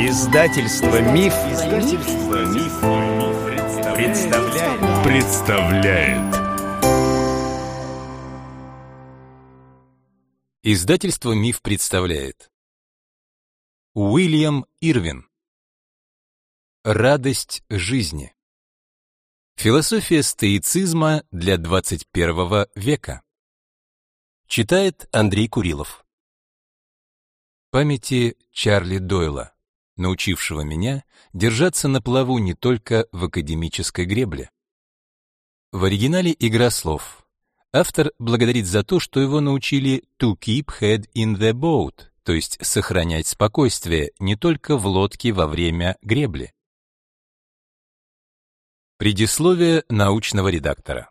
Издательство Миф, Издательство Миф, представляет. представляет. Издательство Миф представляет. Уильям Ирвин. Радость жизни. Философия стоицизма для 21 века. Читает Андрей Курилов. Памяти Чарли Дойла научившего меня держаться на плаву не только в академической гребле. В оригинале игра слов. Автор благодарит за то, что его научили to keep head in the boat, то есть сохранять спокойствие не только в лодке во время гребли. Предисловие научного редактора.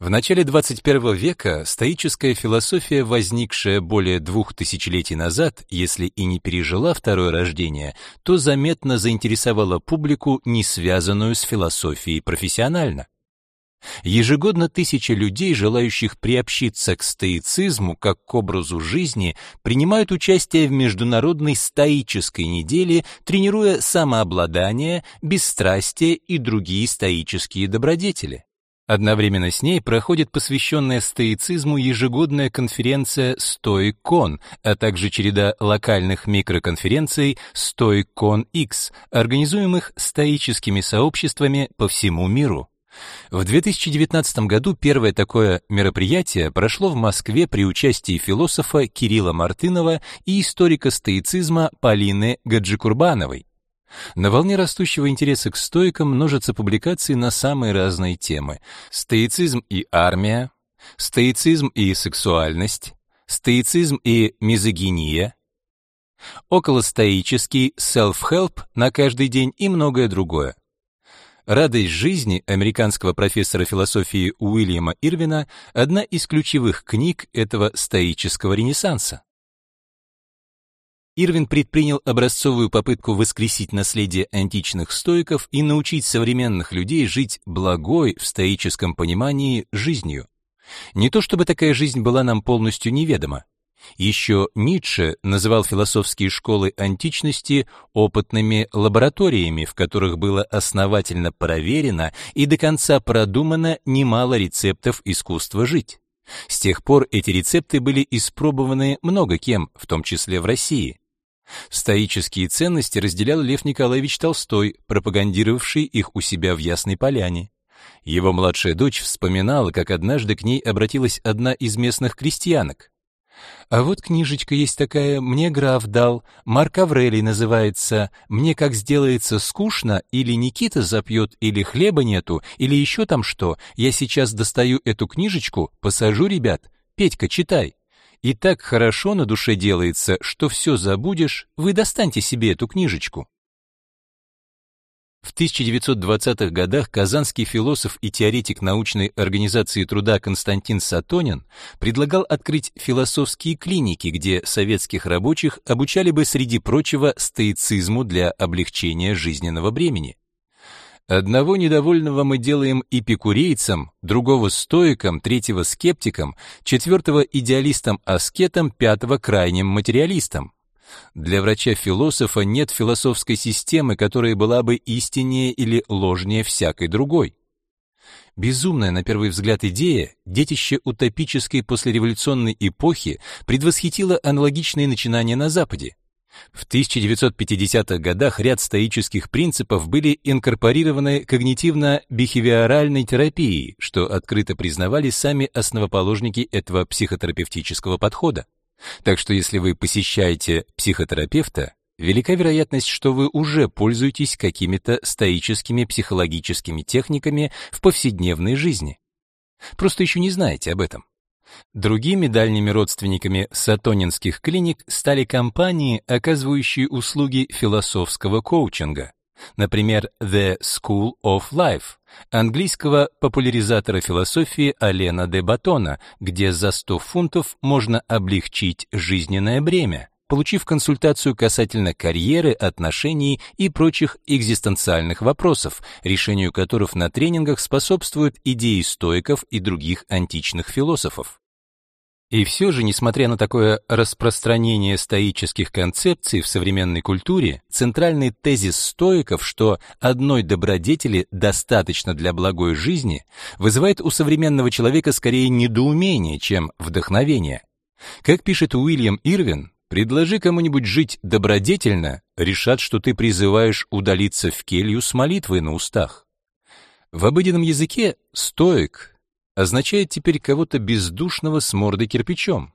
В начале 21 века стоическая философия, возникшая более двух тысячелетий назад, если и не пережила второе рождение, то заметно заинтересовала публику, не связанную с философией профессионально. Ежегодно тысячи людей, желающих приобщиться к стоицизму как к образу жизни, принимают участие в международной стоической неделе, тренируя самообладание, бесстрастие и другие стоические добродетели. Одновременно с ней проходит посвященная стоицизму ежегодная конференция Stoicon, а также череда локальных микроконференций Stoicon X, организуемых стоическими сообществами по всему миру. В 2019 году первое такое мероприятие прошло в Москве при участии философа Кирилла Мартынова и историка стоицизма Полины Гаджикурбановой. На волне растущего интереса к стоикам множатся публикации на самые разные темы: стоицизм и армия, стоицизм и сексуальность, стоицизм и мизогиния, околостоический self-help на каждый день и многое другое. Радость жизни американского профессора философии Уильяма Ирвина одна из ключевых книг этого стоического ренессанса. Ирвин предпринял образцовую попытку воскресить наследие античных стоиков и научить современных людей жить благой в стоическом понимании жизнью. Не то чтобы такая жизнь была нам полностью неведома. Еще Ницше называл философские школы античности опытными лабораториями, в которых было основательно проверено и до конца продумано немало рецептов искусства жить. С тех пор эти рецепты были испробованы много кем, в том числе в России. Стоические ценности разделял Лев Николаевич Толстой, пропагандировавший их у себя в Ясной Поляне. Его младшая дочь вспоминала, как однажды к ней обратилась одна из местных крестьянок. А вот книжечка есть такая, мне граф дал, Марк Аврелий называется. Мне как сделается скучно, или Никита запьет, или хлеба нету, или еще там что, я сейчас достаю эту книжечку, посажу ребят. Петька, читай. И так хорошо на душе делается, что все забудешь, вы достаньте себе эту книжечку. В 1920-х годах казанский философ и теоретик научной организации труда Константин Сатонин предлагал открыть философские клиники, где советских рабочих обучали бы среди прочего стоицизму для облегчения жизненного бремени. Одного недовольного мы делаем эпикурейцем, другого стоиком, третьего скептиком, четвертого идеалистом-аскетом, пятого крайним материалистом. Для врача-философа нет философской системы, которая была бы истиннее или ложнее всякой другой. Безумная на первый взгляд идея, детище утопической послереволюционной эпохи, предвосхитила аналогичные начинания на Западе. В 1950-х годах ряд стоических принципов были инкорпорированы когнитивно-бихевиоральной терапией, что открыто признавали сами основоположники этого психотерапевтического подхода. Так что если вы посещаете психотерапевта, велика вероятность, что вы уже пользуетесь какими-то стоическими психологическими техниками в повседневной жизни. Просто еще не знаете об этом. Другими дальними родственниками сатонинских клиник стали компании, оказывающие услуги философского коучинга. Например, The School of Life, английского популяризатора философии Алена де Батона, где за 100 фунтов можно облегчить жизненное бремя, получив консультацию касательно карьеры, отношений и прочих экзистенциальных вопросов, решению которых на тренингах способствуют идеи стоиков и других античных философов. И все же, несмотря на такое распространение стоических концепций в современной культуре, центральный тезис стоиков, что одной добродетели достаточно для благой жизни, вызывает у современного человека скорее недоумение, чем вдохновение. Как пишет Уильям Ирвин, предложи кому-нибудь жить добродетельно, решат, что ты призываешь удалиться в келью с молитвой на устах. В обыденном языке стоик означает теперь кого-то бездушного с мордой кирпичом.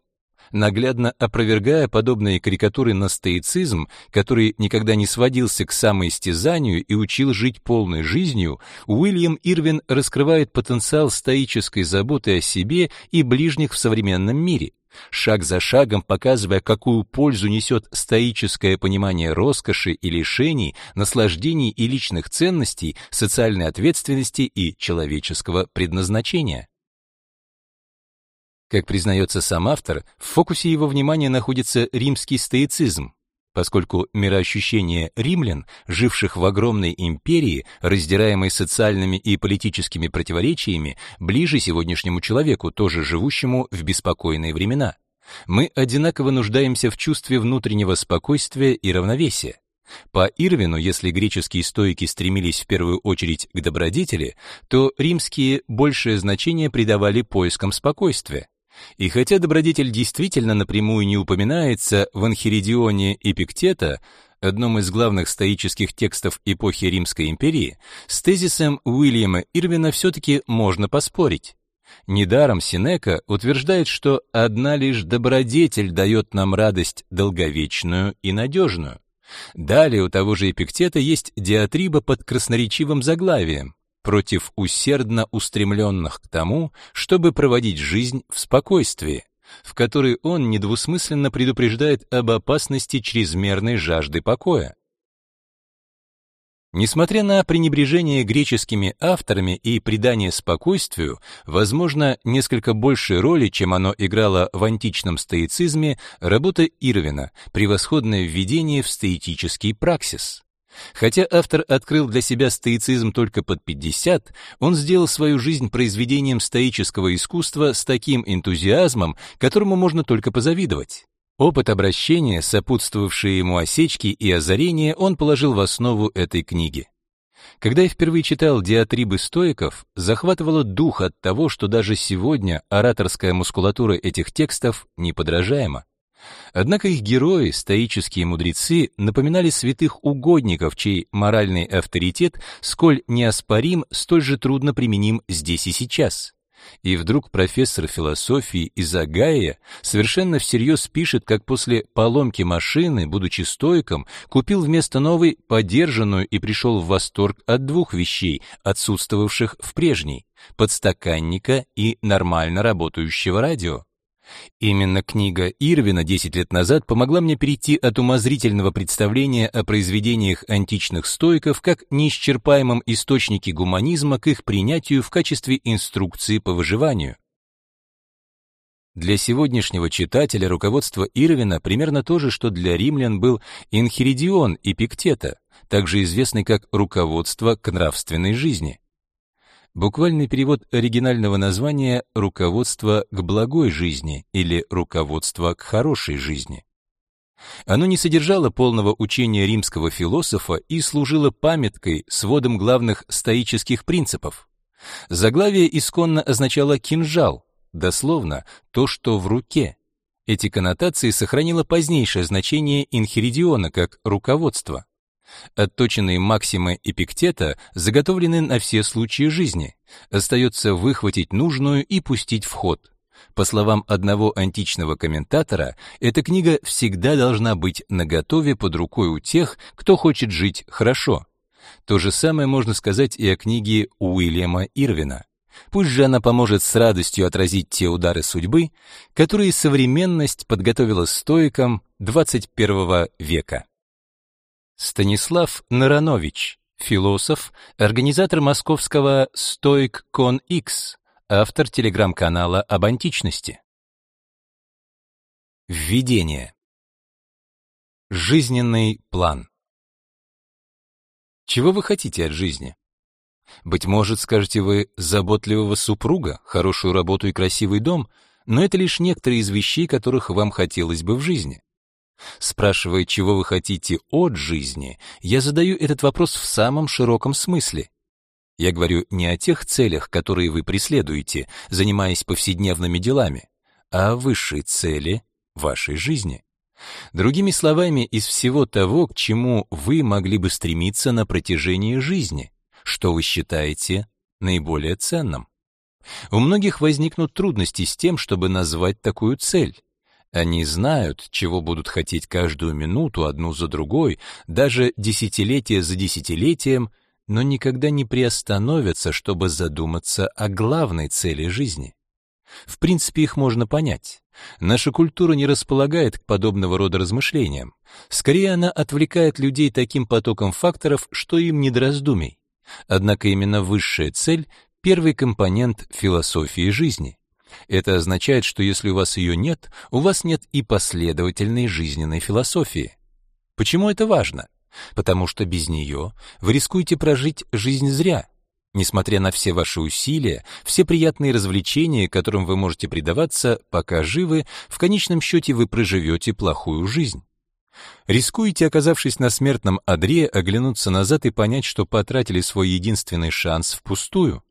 Наглядно опровергая подобные карикатуры на стоицизм, который никогда не сводился к самоистязанию и учил жить полной жизнью, Уильям Ирвин раскрывает потенциал стоической заботы о себе и ближних в современном мире шаг за шагом показывая, какую пользу несет стоическое понимание роскоши и лишений, наслаждений и личных ценностей, социальной ответственности и человеческого предназначения. Как признается сам автор, в фокусе его внимания находится римский стоицизм, поскольку мироощущение римлян, живших в огромной империи, раздираемой социальными и политическими противоречиями, ближе сегодняшнему человеку, тоже живущему в беспокойные времена. Мы одинаково нуждаемся в чувстве внутреннего спокойствия и равновесия. По Ирвину, если греческие стоики стремились в первую очередь к добродетели, то римские большее значение придавали поискам спокойствия. И хотя добродетель действительно напрямую не упоминается в Анхиридионе Эпиктета, одном из главных стоических текстов эпохи Римской империи, с тезисом Уильяма Ирвина все-таки можно поспорить. Недаром Синека утверждает, что одна лишь добродетель дает нам радость долговечную и надежную. Далее у того же Эпиктета есть диатриба под красноречивым заглавием против усердно устремленных к тому, чтобы проводить жизнь в спокойствии, в которой он недвусмысленно предупреждает об опасности чрезмерной жажды покоя. Несмотря на пренебрежение греческими авторами и придание спокойствию, возможно, несколько большей роли, чем оно играло в античном стоицизме, работа Ирвина, превосходное введение в стоический праксис. Хотя автор открыл для себя стоицизм только под 50, он сделал свою жизнь произведением стоического искусства с таким энтузиазмом, которому можно только позавидовать. Опыт обращения, сопутствовавшие ему осечки и озарения, он положил в основу этой книги. Когда я впервые читал диатрибы стоиков, захватывало дух от того, что даже сегодня ораторская мускулатура этих текстов неподражаема. Однако их герои, стоические мудрецы, напоминали святых угодников, чей моральный авторитет, сколь неоспорим, столь же трудно применим здесь и сейчас. И вдруг профессор философии из Агая совершенно всерьез пишет, как после поломки машины, будучи стойком, купил вместо новой подержанную и пришел в восторг от двух вещей, отсутствовавших в прежней — подстаканника и нормально работающего радио. Именно книга Ирвина 10 лет назад помогла мне перейти от умозрительного представления о произведениях античных стоиков как неисчерпаемом источнике гуманизма к их принятию в качестве инструкции по выживанию. Для сегодняшнего читателя руководство Ирвина примерно то же, что для римлян был Инхиридион Эпиктета, также известный как руководство к нравственной жизни. Буквальный перевод оригинального названия «Руководство к благой жизни» или «Руководство к хорошей жизни». Оно не содержало полного учения римского философа и служило памяткой, сводом главных стоических принципов. Заглавие исконно означало «кинжал», дословно «то, что в руке». Эти коннотации сохранило позднейшее значение инхиридиона как руководство. Отточенные максимы Эпиктета заготовлены на все случаи жизни. Остается выхватить нужную и пустить в ход. По словам одного античного комментатора, эта книга всегда должна быть наготове под рукой у тех, кто хочет жить хорошо. То же самое можно сказать и о книге Уильяма Ирвина. Пусть же она поможет с радостью отразить те удары судьбы, которые современность подготовила стоикам 21 века. Станислав Наранович, философ, организатор московского Stoic Con X, автор телеграм-канала об античности. Введение. Жизненный план. Чего вы хотите от жизни? Быть может, скажете вы, заботливого супруга, хорошую работу и красивый дом, но это лишь некоторые из вещей, которых вам хотелось бы в жизни. Спрашивая, чего вы хотите от жизни, я задаю этот вопрос в самом широком смысле. Я говорю не о тех целях, которые вы преследуете, занимаясь повседневными делами, а о высшей цели вашей жизни. Другими словами, из всего того, к чему вы могли бы стремиться на протяжении жизни, что вы считаете наиболее ценным. У многих возникнут трудности с тем, чтобы назвать такую цель. Они знают, чего будут хотеть каждую минуту одну за другой, даже десятилетие за десятилетием, но никогда не приостановятся, чтобы задуматься о главной цели жизни. В принципе, их можно понять. Наша культура не располагает к подобного рода размышлениям. Скорее, она отвлекает людей таким потоком факторов, что им не до раздумий. Однако именно высшая цель — первый компонент философии жизни. Это означает, что если у вас ее нет, у вас нет и последовательной жизненной философии. Почему это важно? Потому что без нее вы рискуете прожить жизнь зря. Несмотря на все ваши усилия, все приятные развлечения, которым вы можете предаваться, пока живы, в конечном счете вы проживете плохую жизнь. Рискуете, оказавшись на смертном одре, оглянуться назад и понять, что потратили свой единственный шанс впустую.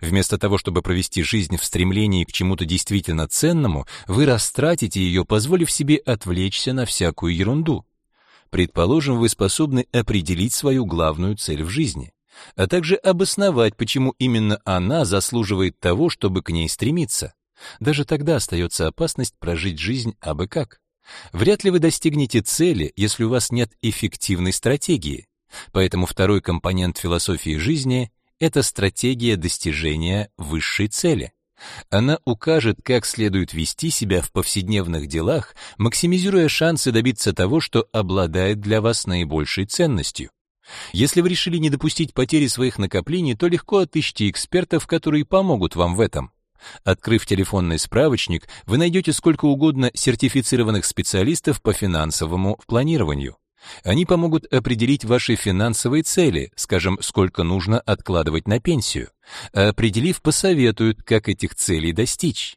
Вместо того, чтобы провести жизнь в стремлении к чему-то действительно ценному, вы растратите ее, позволив себе отвлечься на всякую ерунду. Предположим, вы способны определить свою главную цель в жизни, а также обосновать, почему именно она заслуживает того, чтобы к ней стремиться. Даже тогда остается опасность прожить жизнь абы как. Вряд ли вы достигнете цели, если у вас нет эффективной стратегии. Поэтому второй компонент философии жизни — это стратегия достижения высшей цели. Она укажет, как следует вести себя в повседневных делах, максимизируя шансы добиться того, что обладает для вас наибольшей ценностью. Если вы решили не допустить потери своих накоплений, то легко отыщите экспертов, которые помогут вам в этом. Открыв телефонный справочник, вы найдете сколько угодно сертифицированных специалистов по финансовому планированию. Они помогут определить ваши финансовые цели, скажем, сколько нужно откладывать на пенсию. А определив, посоветуют, как этих целей достичь.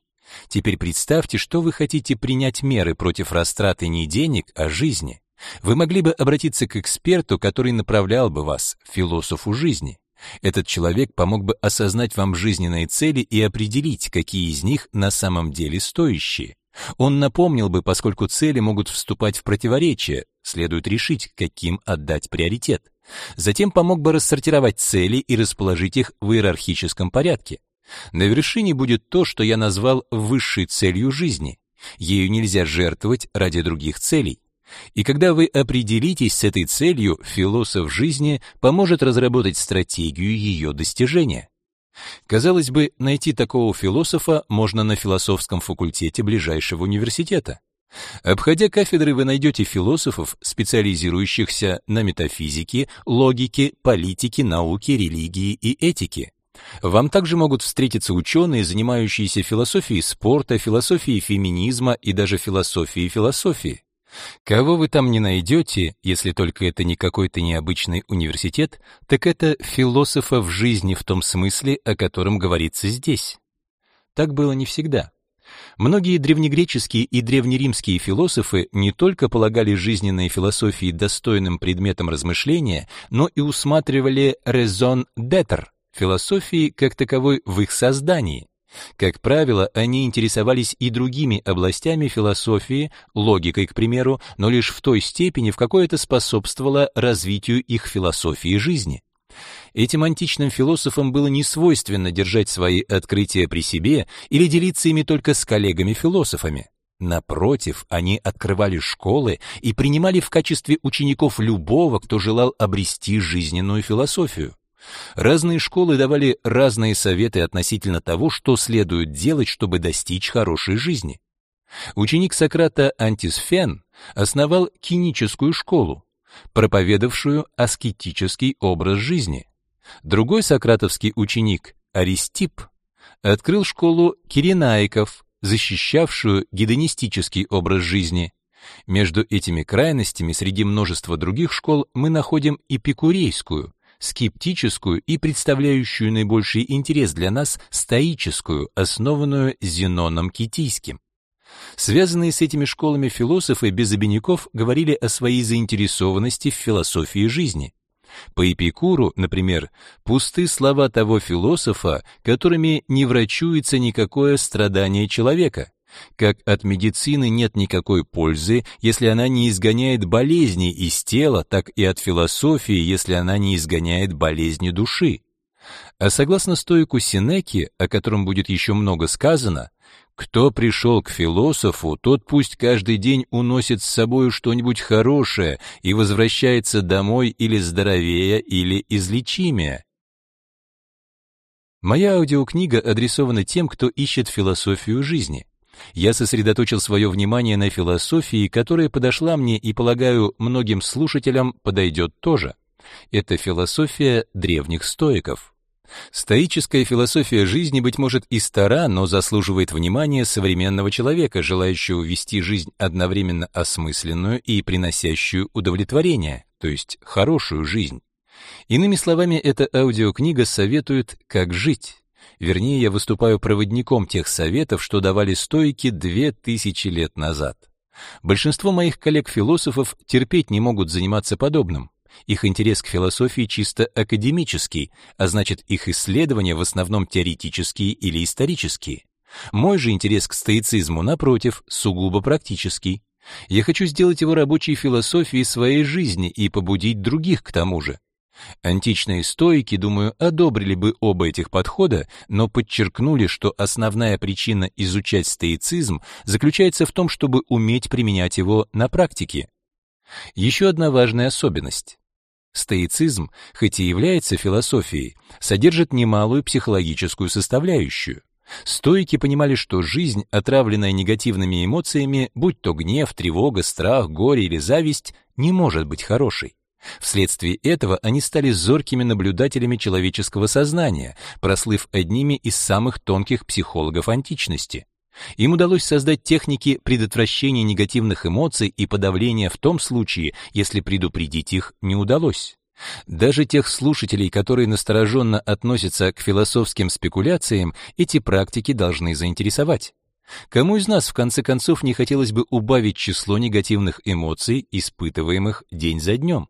Теперь представьте, что вы хотите принять меры против растраты не денег, а жизни. Вы могли бы обратиться к эксперту, который направлял бы вас, философу жизни. Этот человек помог бы осознать вам жизненные цели и определить, какие из них на самом деле стоящие. Он напомнил бы, поскольку цели могут вступать в противоречие, следует решить, каким отдать приоритет. Затем помог бы рассортировать цели и расположить их в иерархическом порядке. На вершине будет то, что я назвал высшей целью жизни. Ею нельзя жертвовать ради других целей. И когда вы определитесь с этой целью, философ жизни поможет разработать стратегию ее достижения. Казалось бы, найти такого философа можно на философском факультете ближайшего университета. Обходя кафедры, вы найдете философов, специализирующихся на метафизике, логике, политике, науке, религии и этике. Вам также могут встретиться ученые, занимающиеся философией спорта, философией феминизма и даже философией философии. Кого вы там не найдете, если только это не какой-то необычный университет, так это философа в жизни в том смысле, о котором говорится здесь. Так было не всегда. Многие древнегреческие и древнеримские философы не только полагали жизненные философии достойным предметом размышления, но и усматривали raison d'être философии как таковой в их создании. Как правило, они интересовались и другими областями философии, логикой, к примеру, но лишь в той степени, в какой это способствовало развитию их философии жизни. Этим античным философам было не свойственно держать свои открытия при себе или делиться ими только с коллегами-философами. Напротив, они открывали школы и принимали в качестве учеников любого, кто желал обрести жизненную философию. Разные школы давали разные советы относительно того, что следует делать, чтобы достичь хорошей жизни. Ученик Сократа Антисфен основал киническую школу, проповедовавшую аскетический образ жизни. Другой сократовский ученик Аристип открыл школу киренаиков, защищавшую гедонистический образ жизни. Между этими крайностями среди множества других школ мы находим эпикурейскую, скептическую и представляющую наибольший интерес для нас стоическую, основанную Зеноном Китийским. Связанные с этими школами философы без обиняков говорили о своей заинтересованности в философии жизни. По Эпикуру, например, пусты слова того философа, которыми не врачуется никакое страдание человека. Как от медицины нет никакой пользы, если она не изгоняет болезни из тела, так и от философии, если она не изгоняет болезни души. А согласно стоику Синеки, о котором будет еще много сказано, кто пришел к философу, тот пусть каждый день уносит с собой что-нибудь хорошее и возвращается домой или здоровее, или излечимее. Моя аудиокнига адресована тем, кто ищет философию жизни. Я сосредоточил свое внимание на философии, которая подошла мне и, полагаю, многим слушателям подойдет тоже. Это философия древних стоиков. Стоическая философия жизни, быть может, и стара, но заслуживает внимания современного человека, желающего вести жизнь одновременно осмысленную и приносящую удовлетворение, то есть хорошую жизнь. Иными словами, эта аудиокнига советует, как жить. Вернее, я выступаю проводником тех советов, что давали стоики две тысячи лет назад. Большинство моих коллег-философов терпеть не могут заниматься подобным. Их интерес к философии чисто академический, а значит, их исследования в основном теоретические или исторические. Мой же интерес к стоицизму, напротив, сугубо практический. Я хочу сделать его рабочей философией своей жизни и побудить других к тому же. Античные стоики, думаю, одобрили бы оба этих подхода, но подчеркнули, что основная причина изучать стоицизм заключается в том, чтобы уметь применять его на практике. Еще одна важная особенность. Стоицизм, хоть и является философией, содержит немалую психологическую составляющую. Стоики понимали, что жизнь, отравленная негативными эмоциями, будь то гнев, тревога, страх, горе или зависть, не может быть хорошей. Вследствие этого они стали зоркими наблюдателями человеческого сознания, прослыв одними из самых тонких психологов античности. Им удалось создать техники предотвращения негативных эмоций и подавления в том случае, если предупредить их не удалось. Даже тех слушателей, которые настороженно относятся к философским спекуляциям, эти практики должны заинтересовать. Кому из нас, в конце концов, не хотелось бы убавить число негативных эмоций, испытываемых день за днем?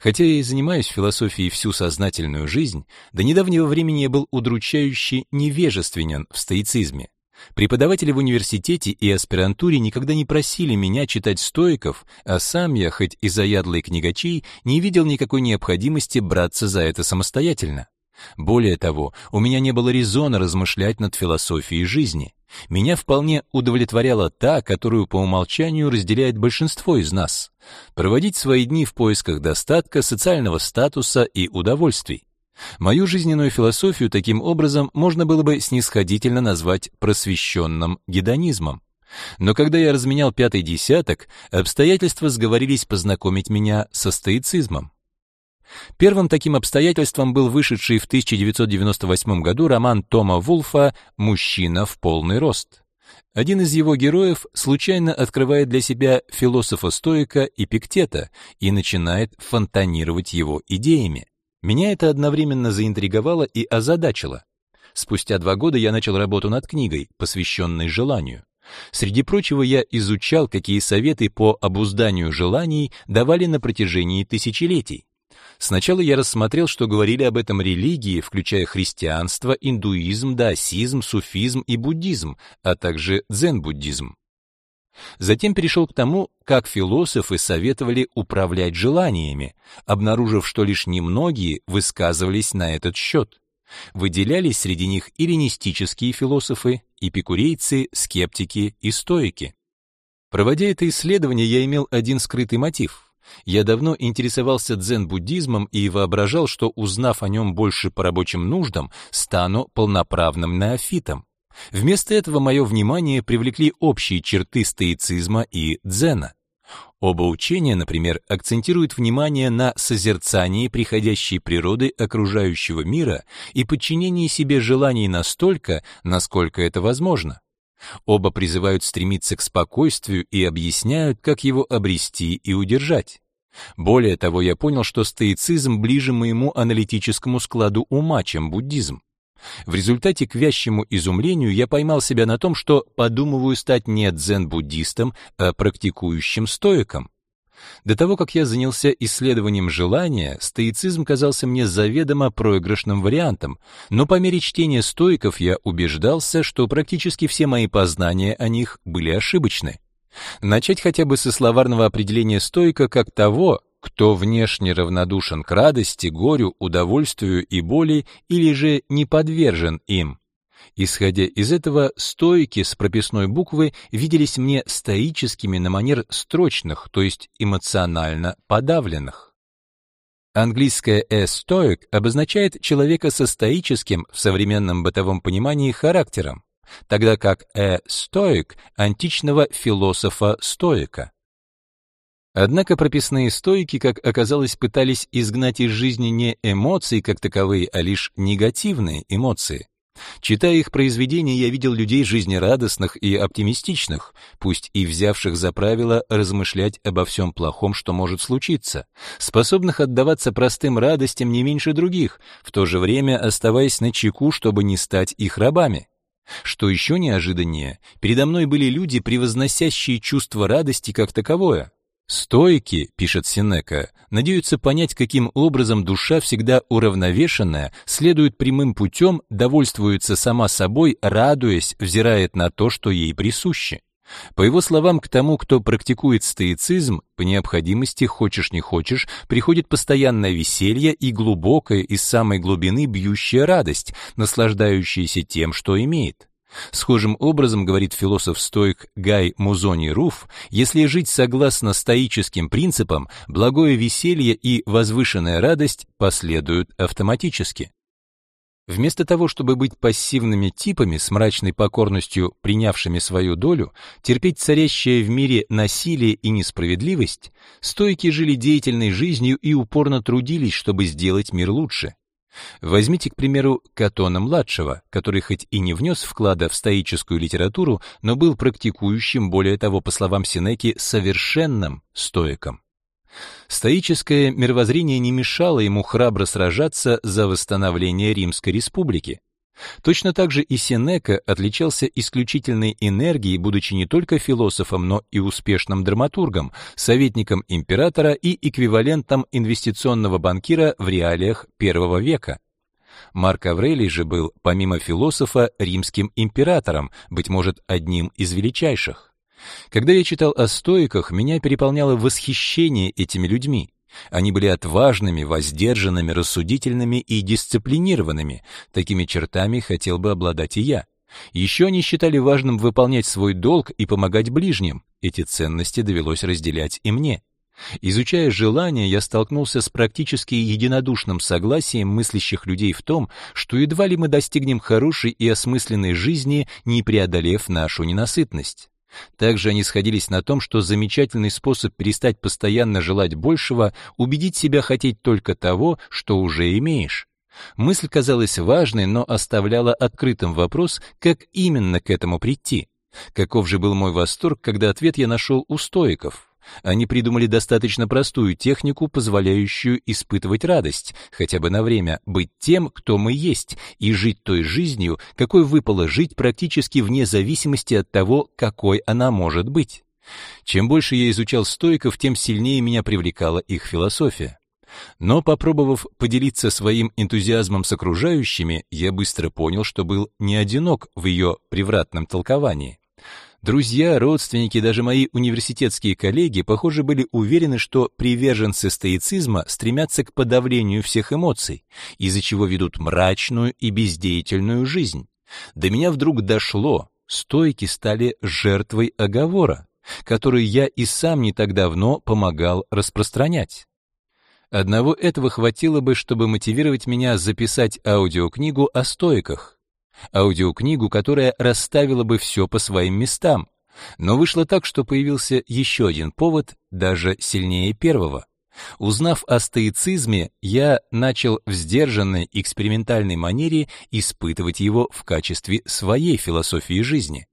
Хотя я и занимаюсь философией всю сознательную жизнь, до недавнего времени я был удручающе невежественен в стоицизме. Преподаватели в университете и аспирантуре никогда не просили меня читать стоиков, а сам я, хоть и заядлый книгачей, не видел никакой необходимости браться за это самостоятельно. Более того, у меня не было резона размышлять над философией жизни. Меня вполне удовлетворяла та, которую по умолчанию разделяет большинство из нас — проводить свои дни в поисках достатка, социального статуса и удовольствий. Мою жизненную философию таким образом можно было бы снисходительно назвать просвещенным гедонизмом. Но когда я разменял пятый десяток, обстоятельства сговорились познакомить меня со стоицизмом. Первым таким обстоятельством был вышедший в 1998 году роман Тома Вулфа «Мужчина в полный рост». Один из его героев случайно открывает для себя философа-стоика Эпиктета и начинает фонтанировать его идеями. Меня это одновременно заинтриговало и озадачило. Спустя два года я начал работу над книгой, посвященной желанию. Среди прочего я изучал, какие советы по обузданию желаний давали на протяжении тысячелетий. Сначала я рассмотрел, что говорили об этом религии, включая христианство, индуизм, даосизм, суфизм и буддизм, а также дзен-буддизм. Затем перешел к тому, как философы советовали управлять желаниями, обнаружив, что лишь немногие высказывались на этот счет. Выделялись среди них эллинистические философы, эпикурейцы, скептики и стоики. Проводя это исследование, я имел один скрытый мотив — я давно интересовался дзен-буддизмом и воображал, что, узнав о нем больше по рабочим нуждам, стану полноправным неофитом. Вместо этого мое внимание привлекли общие черты стоицизма и дзена. Оба учения, например, акцентируют внимание на созерцании приходящей природы окружающего мира и подчинении себе желаний настолько, насколько это возможно. Оба призывают стремиться к спокойствию и объясняют, как его обрести и удержать. Более того, я понял, что стоицизм ближе моему аналитическому складу ума, чем буддизм. В результате к вящему изумлению я поймал себя на том, что подумываю стать не дзен-буддистом, а практикующим стоиком. До того, как я занялся исследованием желания, стоицизм казался мне заведомо проигрышным вариантом, но по мере чтения стоиков я убеждался, что практически все мои познания о них были ошибочны. Начать хотя бы со словарного определения стоика как того, кто внешне равнодушен к радости, горю, удовольствию и боли или же не подвержен им. Исходя из этого, стойки с прописной буквы виделись мне стоическими на манер строчных, то есть эмоционально подавленных. Английское «a stoic» обозначает человека со стоическим в современном бытовом понимании характером, тогда как «a stoic» — античного философа-стоика. Однако прописные стойки, как оказалось, пытались изгнать из жизни не эмоции как таковые, а лишь негативные эмоции. Читая их произведения, я видел людей жизнерадостных и оптимистичных, пусть и взявших за правило размышлять обо всем плохом, что может случиться, способных отдаваться простым радостям не меньше других, в то же время оставаясь на чеку, чтобы не стать их рабами. Что еще неожиданнее, передо мной были люди, превозносящие чувство радости как таковое. Стоики, пишет Синека, надеются понять, каким образом душа всегда уравновешенная, следует прямым путем, довольствуется сама собой, радуясь, взирает на то, что ей присуще. По его словам, к тому, кто практикует стоицизм, по необходимости, хочешь не хочешь, приходит постоянное веселье и глубокая из самой глубины бьющая радость, наслаждающаяся тем, что имеет. Схожим образом, говорит философ-стоик Гай Музони Руф, если жить согласно стоическим принципам, благое веселье и возвышенная радость последуют автоматически. Вместо того, чтобы быть пассивными типами с мрачной покорностью, принявшими свою долю, терпеть царящее в мире насилие и несправедливость, стойки жили деятельной жизнью и упорно трудились, чтобы сделать мир лучше. Возьмите, к примеру, Катона-младшего, который хоть и не внес вклада в стоическую литературу, но был практикующим, более того, по словам Сенеки, совершенным стоиком. Стоическое мировоззрение не мешало ему храбро сражаться за восстановление Римской республики. Точно так же и Сенека отличался исключительной энергией, будучи не только философом, но и успешным драматургом, советником императора и эквивалентом инвестиционного банкира в реалиях первого века. Марк Аврелий же был, помимо философа, римским императором, быть может, одним из величайших. Когда я читал о стоиках, меня переполняло восхищение этими людьми. Они были отважными, воздержанными, рассудительными и дисциплинированными. Такими чертами хотел бы обладать и я. Еще они считали важным выполнять свой долг и помогать ближним. Эти ценности довелось разделять и мне. Изучая желания, я столкнулся с практически единодушным согласием мыслящих людей в том, что едва ли мы достигнем хорошей и осмысленной жизни, не преодолев нашу ненасытность. Также они сходились на том, что замечательный способ перестать постоянно желать большего — убедить себя хотеть только того, что уже имеешь. Мысль казалась важной, но оставляла открытым вопрос, как именно к этому прийти. Каков же был мой восторг, когда ответ я нашел у стоиков. Они придумали достаточно простую технику, позволяющую испытывать радость, хотя бы на время, быть тем, кто мы есть, и жить той жизнью, какой выпало жить практически вне зависимости от того, какой она может быть. Чем больше я изучал стоиков, тем сильнее меня привлекала их философия. Но попробовав поделиться своим энтузиазмом с окружающими, я быстро понял, что был не одинок в ее превратном толковании. Друзья, родственники, даже мои университетские коллеги, похоже, были уверены, что приверженцы стоицизма стремятся к подавлению всех эмоций, из-за чего ведут мрачную и бездеятельную жизнь. До меня вдруг дошло, стойки стали жертвой оговора, который я и сам не так давно помогал распространять. Одного этого хватило бы, чтобы мотивировать меня записать аудиокнигу о стоиках аудиокнигу, которая расставила бы все по своим местам. Но вышло так, что появился еще один повод, даже сильнее первого. Узнав о стоицизме, я начал в сдержанной экспериментальной манере испытывать его в качестве своей философии жизни.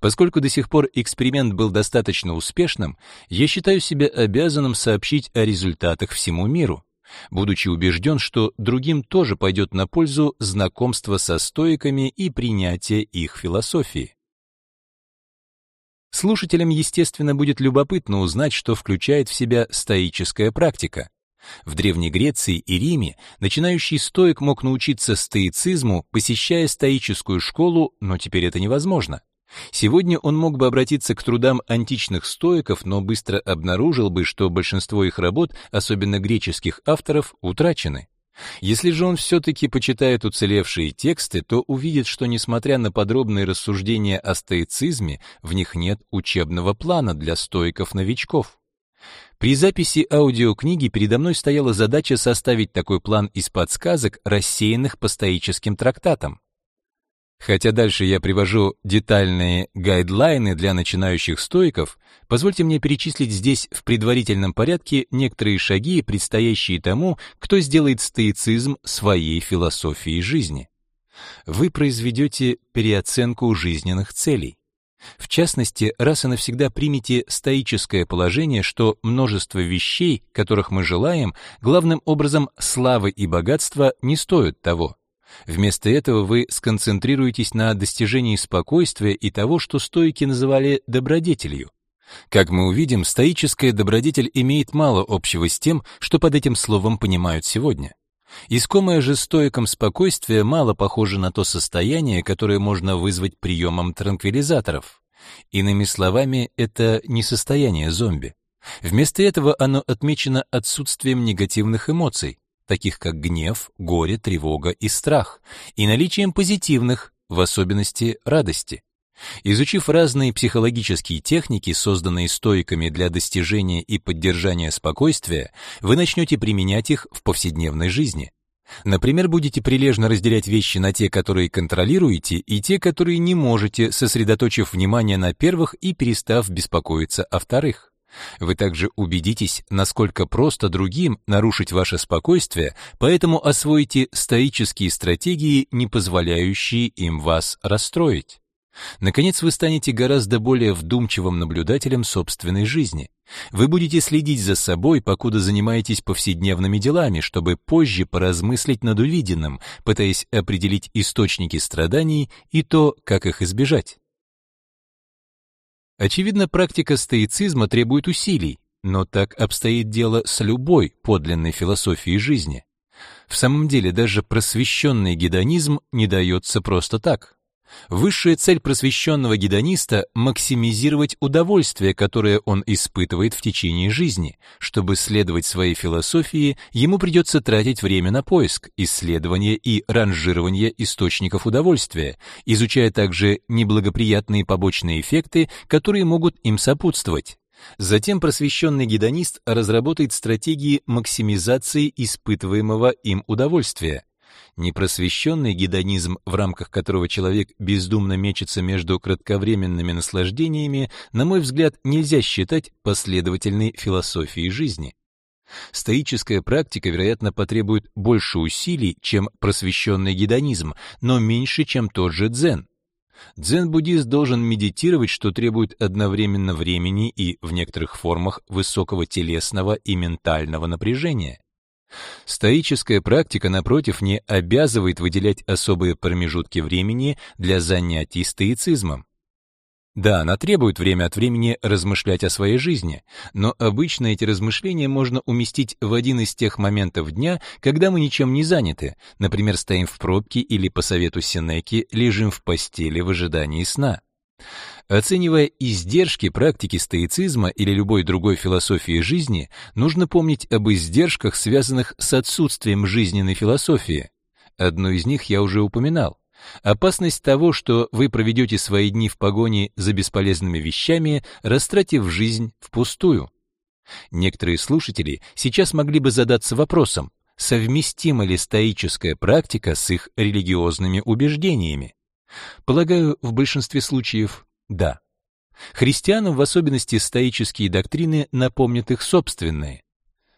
Поскольку до сих пор эксперимент был достаточно успешным, я считаю себя обязанным сообщить о результатах всему миру, будучи убежден, что другим тоже пойдет на пользу знакомство со стоиками и принятие их философии. Слушателям, естественно, будет любопытно узнать, что включает в себя стоическая практика. В Древней Греции и Риме начинающий стоик мог научиться стоицизму, посещая стоическую школу, но теперь это невозможно. Сегодня он мог бы обратиться к трудам античных стоиков, но быстро обнаружил бы, что большинство их работ, особенно греческих авторов, утрачены. Если же он все-таки почитает уцелевшие тексты, то увидит, что, несмотря на подробные рассуждения о стоицизме, в них нет учебного плана для стоиков-новичков. При записи аудиокниги передо мной стояла задача составить такой план из подсказок, рассеянных по стоическим трактатам. Хотя дальше я привожу детальные гайдлайны для начинающих стоиков, позвольте мне перечислить здесь в предварительном порядке некоторые шаги, предстоящие тому, кто сделает стоицизм своей философией жизни. Вы произведете переоценку жизненных целей. В частности, раз и навсегда примите стоическое положение, что множество вещей, которых мы желаем, главным образом славы и богатства, не стоят того. Вместо этого вы сконцентрируетесь на достижении спокойствия и того, что стоики называли добродетелью. Как мы увидим, стоическая добродетель имеет мало общего с тем, что под этим словом понимают сегодня. Искомое же стоиком спокойствие мало похоже на то состояние, которое можно вызвать приемом транквилизаторов. Иными словами, это не состояние зомби. Вместо этого оно отмечено отсутствием негативных эмоций, таких как гнев, горе, тревога и страх, и наличием позитивных, в особенности радости. Изучив разные психологические техники, созданные стоиками для достижения и поддержания спокойствия, вы начнете применять их в повседневной жизни. Например, будете прилежно разделять вещи на те, которые контролируете, и те, которые не можете, сосредоточив внимание на первых и перестав беспокоиться о вторых. Вы также убедитесь, насколько просто другим нарушить ваше спокойствие, поэтому освоите стоические стратегии, не позволяющие им вас расстроить. Наконец, вы станете гораздо более вдумчивым наблюдателем собственной жизни. Вы будете следить за собой, покуда занимаетесь повседневными делами, чтобы позже поразмыслить над увиденным, пытаясь определить источники страданий и то, как их избежать. Очевидно, практика стоицизма требует усилий, но так обстоит дело с любой подлинной философией жизни. В самом деле, даже просвещенный гедонизм не дается просто так. Высшая цель просвещенного гедониста — максимизировать удовольствие, которое он испытывает в течение жизни. Чтобы следовать своей философии, ему придется тратить время на поиск, исследование и ранжирование источников удовольствия, изучая также неблагоприятные побочные эффекты, которые могут им сопутствовать. Затем просвещенный гедонист разработает стратегии максимизации испытываемого им удовольствия, Непросвещенный гедонизм, в рамках которого человек бездумно мечется между кратковременными наслаждениями, на мой взгляд, нельзя считать последовательной философией жизни. Стоическая практика, вероятно, потребует больше усилий, чем просвещенный гедонизм, но меньше, чем тот же дзен. Дзен-буддист должен медитировать, что требует одновременно времени и, в некоторых формах, высокого телесного и ментального напряжения. Стоическая практика, напротив, не обязывает выделять особые промежутки времени для занятий стоицизмом. Да, она требует время от времени размышлять о своей жизни, но обычно эти размышления можно уместить в один из тех моментов дня, когда мы ничем не заняты, например, стоим в пробке или по совету Сенеки лежим в постели в ожидании сна. Оценивая издержки практики стоицизма или любой другой философии жизни, нужно помнить об издержках, связанных с отсутствием жизненной философии. Одну из них я уже упоминал. Опасность того, что вы проведете свои дни в погоне за бесполезными вещами, растратив жизнь впустую. Некоторые слушатели сейчас могли бы задаться вопросом, совместима ли стоическая практика с их религиозными убеждениями. Полагаю, в большинстве случаев да. Христианам, в особенности стоические доктрины, напомнят их собственные.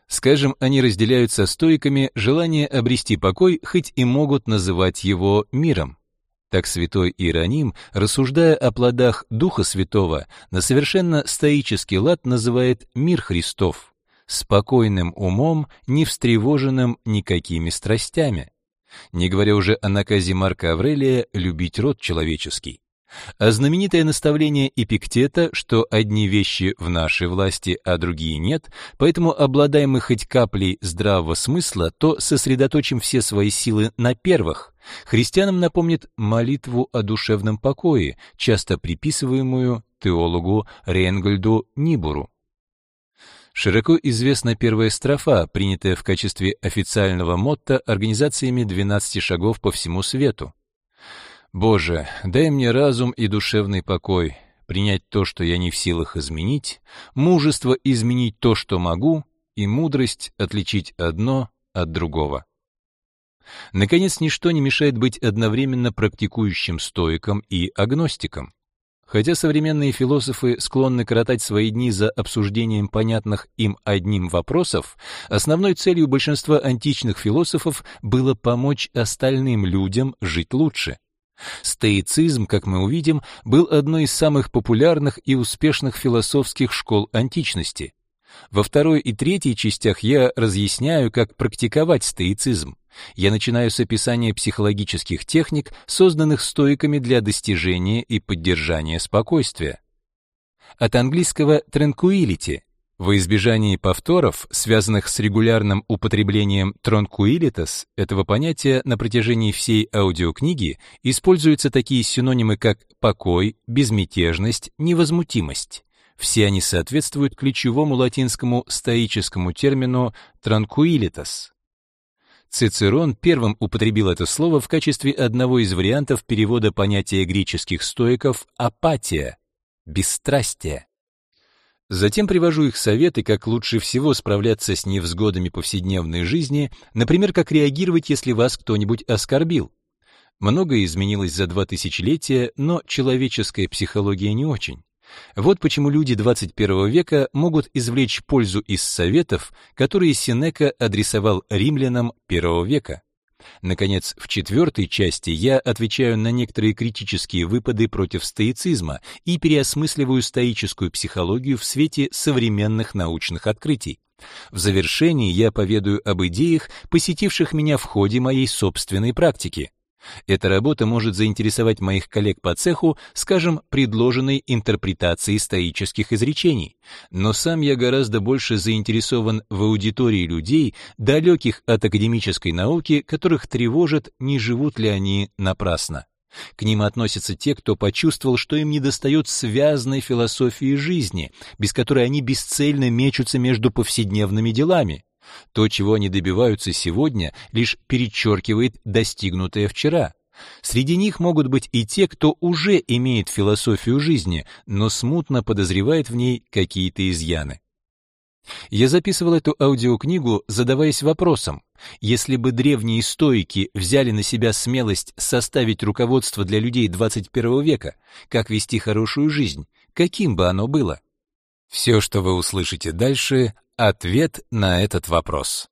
Скажем, они разделяют со стоиками желание обрести покой, хоть и могут называть его миром. Так святой Иероним, рассуждая о плодах Духа Святого, на совершенно стоический лад называет мир Христов, спокойным умом, не встревоженным никакими страстями. Не говоря уже о наказе Марка Аврелия любить род человеческий. А знаменитое наставление Эпиктета, что одни вещи в нашей власти, а другие нет, поэтому обладаем мы хоть каплей здравого смысла, то сосредоточим все свои силы на первых. Христианам напомнит молитву о душевном покое, часто приписываемую теологу Рейнгольду Нибуру. Широко известна первая строфа, принятая в качестве официального мотто организациями 12 шагов по всему свету. Боже, дай мне разум и душевный покой, принять то, что я не в силах изменить, мужество изменить то, что могу, и мудрость отличить одно от другого. Наконец, ничто не мешает быть одновременно практикующим стоиком и агностиком. Хотя современные философы склонны коротать свои дни за обсуждением понятных им одним вопросов, основной целью большинства античных философов было помочь остальным людям жить лучше. Стоицизм, как мы увидим, был одной из самых популярных и успешных философских школ античности. Во второй и третьей частях я разъясняю, как практиковать стоицизм. Я начинаю с описания психологических техник, созданных стоиками для достижения и поддержания спокойствия. От английского tranquility во избежании повторов, связанных с регулярным употреблением тронкуилитас, этого понятия на протяжении всей аудиокниги используются такие синонимы, как покой, безмятежность, невозмутимость. Все они соответствуют ключевому латинскому стоическому термину tranquilitas. Цицерон первым употребил это слово в качестве одного из вариантов перевода понятия греческих стоиков апатия, бесстрастие. Затем привожу их советы, как лучше всего справляться с невзгодами повседневной жизни, например, как реагировать, если вас кто-нибудь оскорбил. Многое изменилось за два тысячелетия, но человеческая психология не очень. Вот почему люди 21 века могут извлечь пользу из советов, которые Сенека адресовал римлянам первого века. Наконец, в четвертой части я отвечаю на некоторые критические выпады против стоицизма и переосмысливаю стоическую психологию в свете современных научных открытий. В завершении я поведаю об идеях, посетивших меня в ходе моей собственной практики. Эта работа может заинтересовать моих коллег по цеху, скажем, предложенной интерпретацией стоических изречений. Но сам я гораздо больше заинтересован в аудитории людей, далеких от академической науки, которых тревожит, не живут ли они напрасно. К ним относятся те, кто почувствовал, что им недостает связной философии жизни, без которой они бесцельно мечутся между повседневными делами. То, чего они добиваются сегодня, лишь перечеркивает достигнутое вчера. Среди них могут быть и те, кто уже имеет философию жизни, но смутно подозревает в ней какие-то изъяны. Я записывал эту аудиокнигу, задаваясь вопросом, если бы древние стоики взяли на себя смелость составить руководство для людей 21 века, как вести хорошую жизнь, каким бы оно было? Все, что вы услышите дальше, Ответ на этот вопрос.